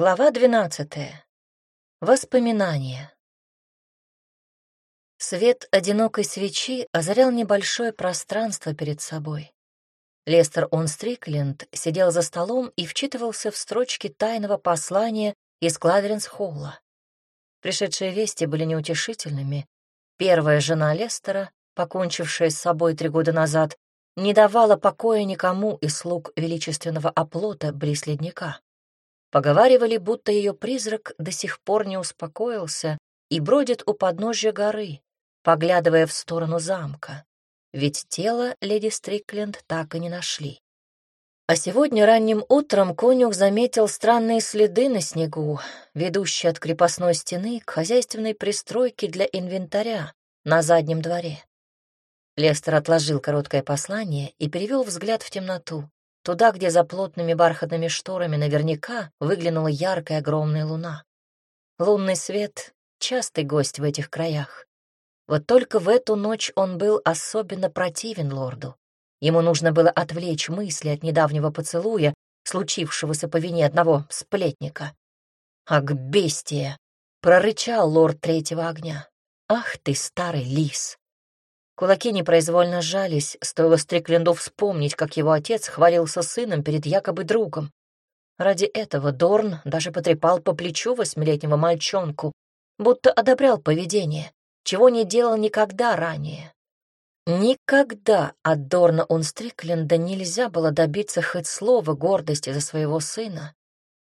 Глава двенадцатая. Воспоминания. Свет одинокой свечи озарял небольшое пространство перед собой. Лестер Он Стрикленд сидел за столом и вчитывался в строчки тайного послания из Клаверенс-Холла. Пришедшие вести были неутешительными. Первая жена Лестера, покончившая с собой три года назад, не давала покоя никому из слуг величественного оплота близ ледника. Поговаривали, будто ее призрак до сих пор не успокоился и бродит у подножья горы, поглядывая в сторону замка, ведь тело леди Стрикленд так и не нашли. А сегодня ранним утром конюх заметил странные следы на снегу, ведущие от крепостной стены к хозяйственной пристройке для инвентаря на заднем дворе. Лестер отложил короткое послание и перевел взгляд в темноту, туда, где за плотными бархатными шторами наверняка выглянула яркая огромная луна. Лунный свет — частый гость в этих краях. Вот только в эту ночь он был особенно противен лорду. Ему нужно было отвлечь мысли от недавнего поцелуя, случившегося по вине одного сплетника. «Ах, бестия!» — прорычал лорд третьего огня. «Ах ты, старый лис!» Кулаки непроизвольно сжались, стоило Стрикленду вспомнить, как его отец хвалился сыном перед якобы другом. Ради этого Дорн даже потрепал по плечу восьмилетнего мальчонку, будто одобрял поведение, чего не делал никогда ранее. Никогда от Дорна Унстрикленда нельзя было добиться хоть слова гордости за своего сына.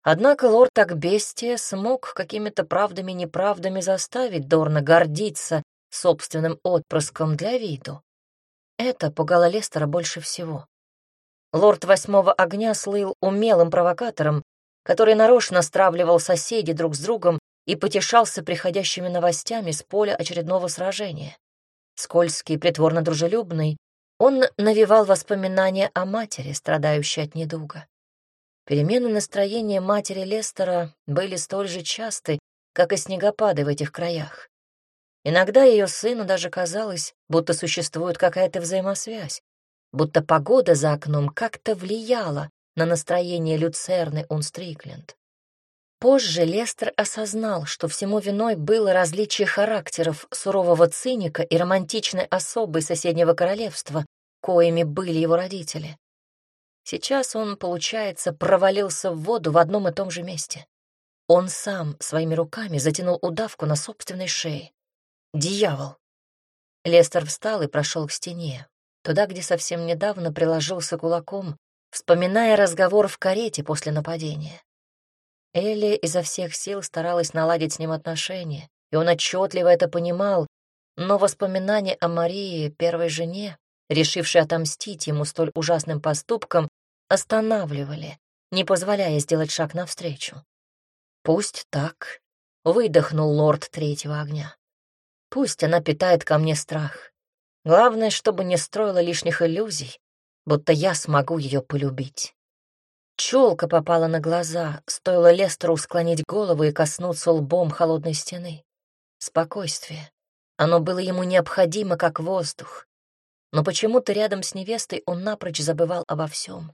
Однако лорд Акбестия смог какими-то правдами-неправдами заставить Дорна гордиться собственным отпрыском для виду. Это пугало Лестера больше всего. Лорд Восьмого Огня слыл умелым провокатором, который нарочно стравливал соседей друг с другом и потешался приходящими новостями с поля очередного сражения. Скользкий и притворно дружелюбный, он навевал воспоминания о матери, страдающей от недуга. Перемены настроения матери Лестера были столь же часты, как и снегопады в этих краях. Иногда ее сыну даже казалось, будто существует какая-то взаимосвязь, будто погода за окном как-то влияла на настроение Люцерны Унстрикленд. Позже Лестер осознал, что всему виной было различие характеров сурового циника и романтичной особы соседнего королевства, коими были его родители. Сейчас он, получается, провалился в воду в одном и том же месте. Он сам своими руками затянул удавку на собственной шее. Дьявол. Лестер встал и прошел к стене, туда, где совсем недавно приложился кулаком, вспоминая разговор в карете после нападения. Элли изо всех сил старалась наладить с ним отношения, и он отчетливо это понимал, но воспоминания о Марии, первой жене, решившей отомстить ему столь ужасным поступком, останавливали, не позволяя сделать шаг навстречу. «Пусть так», — выдохнул лорд третьего огня. Пусть она питает ко мне страх. Главное, чтобы не строила лишних иллюзий, будто я смогу ее полюбить. Челка попала на глаза, стоило Лестеру склонить голову и коснуться лбом холодной стены. Спокойствие. Оно было ему необходимо, как воздух. Но почему-то рядом с невестой он напрочь забывал обо всем.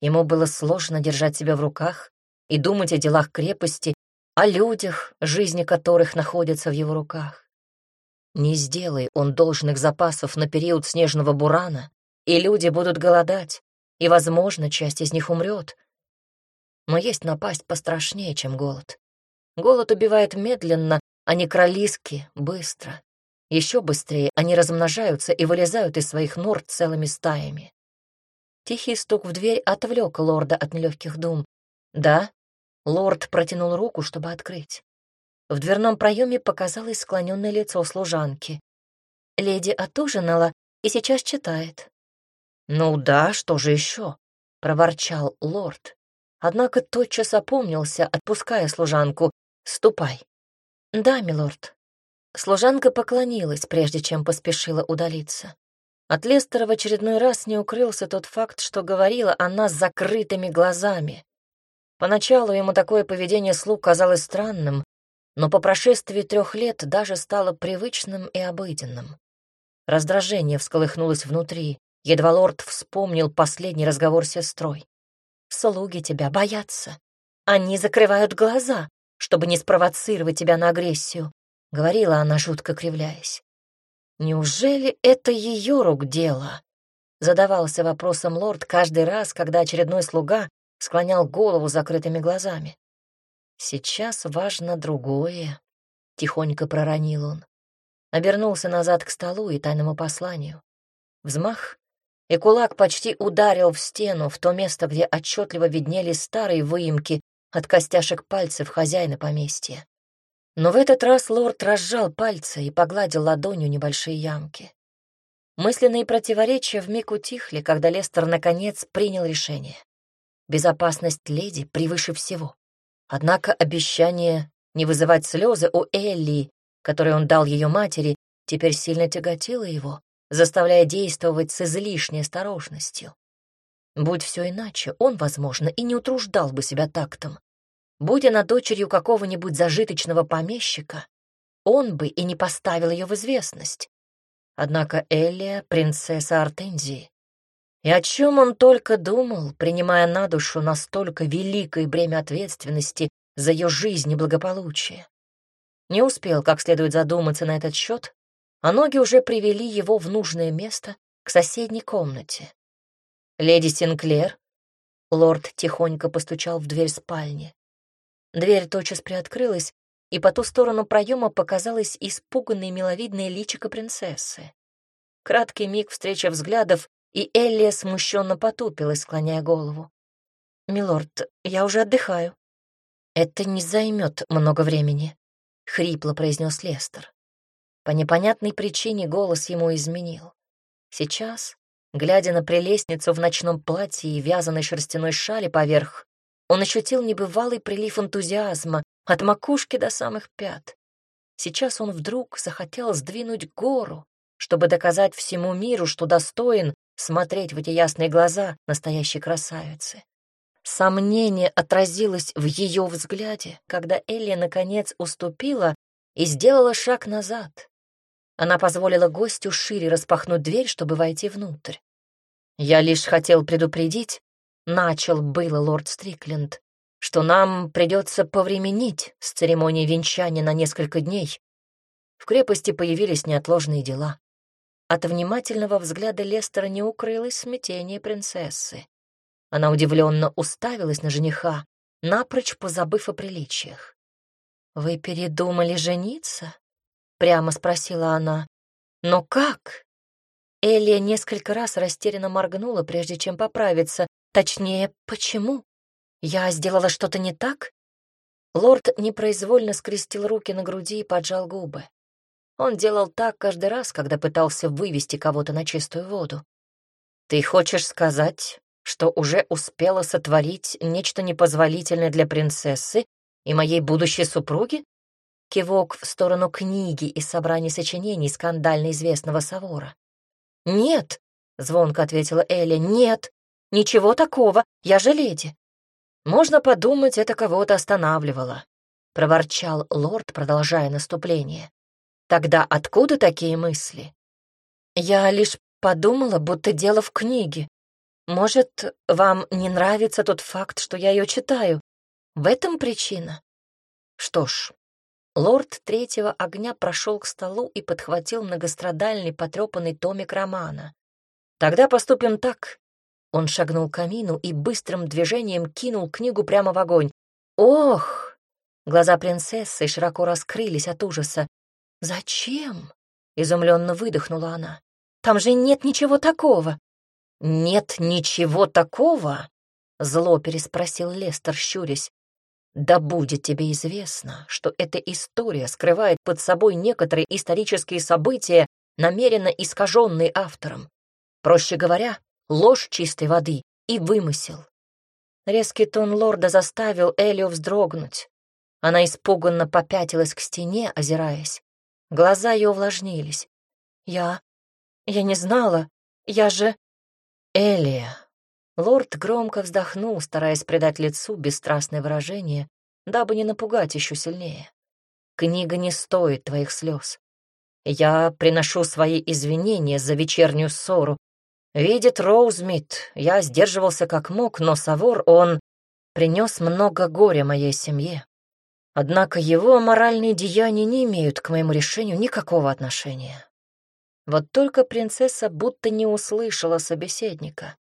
Ему было сложно держать себя в руках и думать о делах крепости, о людях, жизни которых находятся в его руках. Не сделай он должных запасов на период снежного бурана, и люди будут голодать, и, возможно, часть из них умрет. Но есть напасть пострашнее, чем голод. Голод убивает медленно, а некролиски — быстро. Еще быстрее они размножаются и вылезают из своих нор целыми стаями. Тихий стук в дверь отвлек лорда от нелегких дум. «Да?» Лорд протянул руку, чтобы открыть. В дверном проеме показалось склоненное лицо служанки. Леди отужинала и сейчас читает. «Ну да, что же еще?» — проворчал лорд. Однако тотчас опомнился, отпуская служанку. «Ступай». «Да, милорд». Служанка поклонилась, прежде чем поспешила удалиться. От Лестера в очередной раз не укрылся тот факт, что говорила она с закрытыми глазами. Поначалу ему такое поведение слуг казалось странным, но по прошествии трех лет даже стало привычным и обыденным. Раздражение всколыхнулось внутри, едва лорд вспомнил последний разговор с сестрой. «Слуги тебя боятся. Они закрывают глаза, чтобы не спровоцировать тебя на агрессию», — говорила она, жутко кривляясь. «Неужели это ее рук дело?» — задавался вопросом лорд каждый раз, когда очередной слуга склонял голову закрытыми глазами. «Сейчас важно другое», — тихонько проронил он. Обернулся назад к столу и тайному посланию. Взмах, и кулак почти ударил в стену, в то место, где отчетливо виднелись старые выемки от костяшек пальцев хозяина поместья. Но в этот раз лорд разжал пальцы и погладил ладонью небольшие ямки. Мысленные противоречия вмиг утихли, когда Лестер наконец принял решение. Безопасность леди превыше всего. Однако обещание не вызывать слезы у Элли, которые он дал ее матери, теперь сильно тяготило его, заставляя действовать с излишней осторожностью. Будь все иначе, он, возможно, и не утруждал бы себя тактом. Будь она дочерью какого-нибудь зажиточного помещика, он бы и не поставил ее в известность. Однако Элия — принцесса Артензии. И о чем он только думал, принимая на душу настолько великое бремя ответственности за ее жизнь и благополучие. Не успел как следует задуматься на этот счет, а ноги уже привели его в нужное место, к соседней комнате. «Леди Синклер?» Лорд тихонько постучал в дверь спальни. Дверь тотчас приоткрылась, и по ту сторону проема показалось испуганное миловидное личико принцессы. Краткий миг встречи взглядов, и Эллия смущенно потупилась, склоняя голову. «Милорд, я уже отдыхаю». «Это не займет много времени», — хрипло произнес Лестер. По непонятной причине голос ему изменил. Сейчас, глядя на прелестницу в ночном платье и вязаной шерстяной шали поверх, он ощутил небывалый прилив энтузиазма от макушки до самых пят. Сейчас он вдруг захотел сдвинуть гору, чтобы доказать всему миру, что достоин смотреть в эти ясные глаза настоящей красавицы. Сомнение отразилось в ее взгляде, когда Элли наконец уступила и сделала шаг назад. Она позволила гостю шире распахнуть дверь, чтобы войти внутрь. «Я лишь хотел предупредить, начал было лорд Стрикленд, что нам придется повременить с церемонией венчания на несколько дней. В крепости появились неотложные дела. От внимательного взгляда Лестера не укрылось смятение принцессы. Она удивленно уставилась на жениха, напрочь позабыв о приличиях. «Вы передумали жениться?» — прямо спросила она. «Но как?» Элия несколько раз растерянно моргнула, прежде чем поправиться, Точнее, почему? Я сделала что-то не так? Лорд непроизвольно скрестил руки на груди и поджал губы. Он делал так каждый раз, когда пытался вывести кого-то на чистую воду. «Ты хочешь сказать, что уже успела сотворить нечто непозволительное для принцессы и моей будущей супруги?» Кивок в сторону книги из собрания сочинений скандально известного Савора. «Нет», — звонко ответила Эля, — «нет, Ничего такого, я же леди. Можно подумать, это кого-то останавливало, проворчал лорд, продолжая наступление. Тогда откуда такие мысли? Я лишь подумала, будто дело в книге. Может, вам не нравится тот факт, что я ее читаю? В этом причина. Что ж, лорд третьего огня прошел к столу и подхватил многострадальный потрепанный томик романа. Тогда поступим так. Он шагнул к камину и быстрым движением кинул книгу прямо в огонь. «Ох!» Глаза принцессы широко раскрылись от ужаса. «Зачем?» — изумленно выдохнула она. «Там же нет ничего такого!» «Нет ничего такого?» — зло переспросил Лестер, щурясь. «Да будет тебе известно, что эта история скрывает под собой некоторые исторические события, намеренно искаженные автором. Проще говоря, ложь чистой воды и вымысел. Резкий тон лорда заставил Элию вздрогнуть. Она испуганно попятилась к стене, озираясь. Глаза ее увлажнились. «Я... я не знала. Я же...» «Элия...» Лорд громко вздохнул, стараясь придать лицу бесстрастное выражение, дабы не напугать еще сильнее. «Книга не стоит твоих слез. Я приношу свои извинения за вечернюю ссору, Видит Роузмит, я сдерживался как мог, но Савор, он... принес много горя моей семье. Однако его моральные деяния не имеют к моему решению никакого отношения. Вот только принцесса будто не услышала собеседника.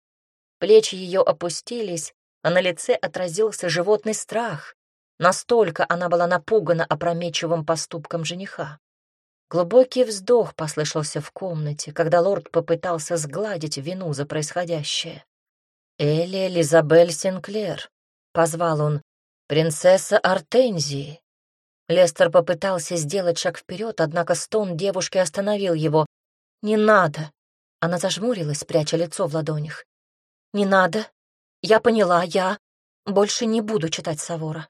Плечи ее опустились, а на лице отразился животный страх. Настолько она была напугана опрометчивым поступком жениха. Глубокий вздох послышался в комнате, когда лорд попытался сгладить вину за происходящее. «Элли Элизабель Синклер», — позвал он, — «принцесса Артензии». Лестер попытался сделать шаг вперед, однако стон девушки остановил его. «Не надо!» Она зажмурилась, пряча лицо в ладонях. «Не надо. Я поняла, я больше не буду читать Савора».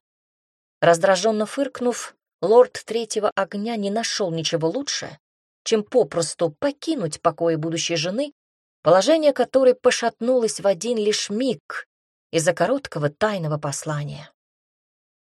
Раздраженно фыркнув, лорд Третьего Огня не нашел ничего лучше, чем попросту покинуть покои будущей жены, положение которой пошатнулось в один лишь миг из-за короткого тайного послания.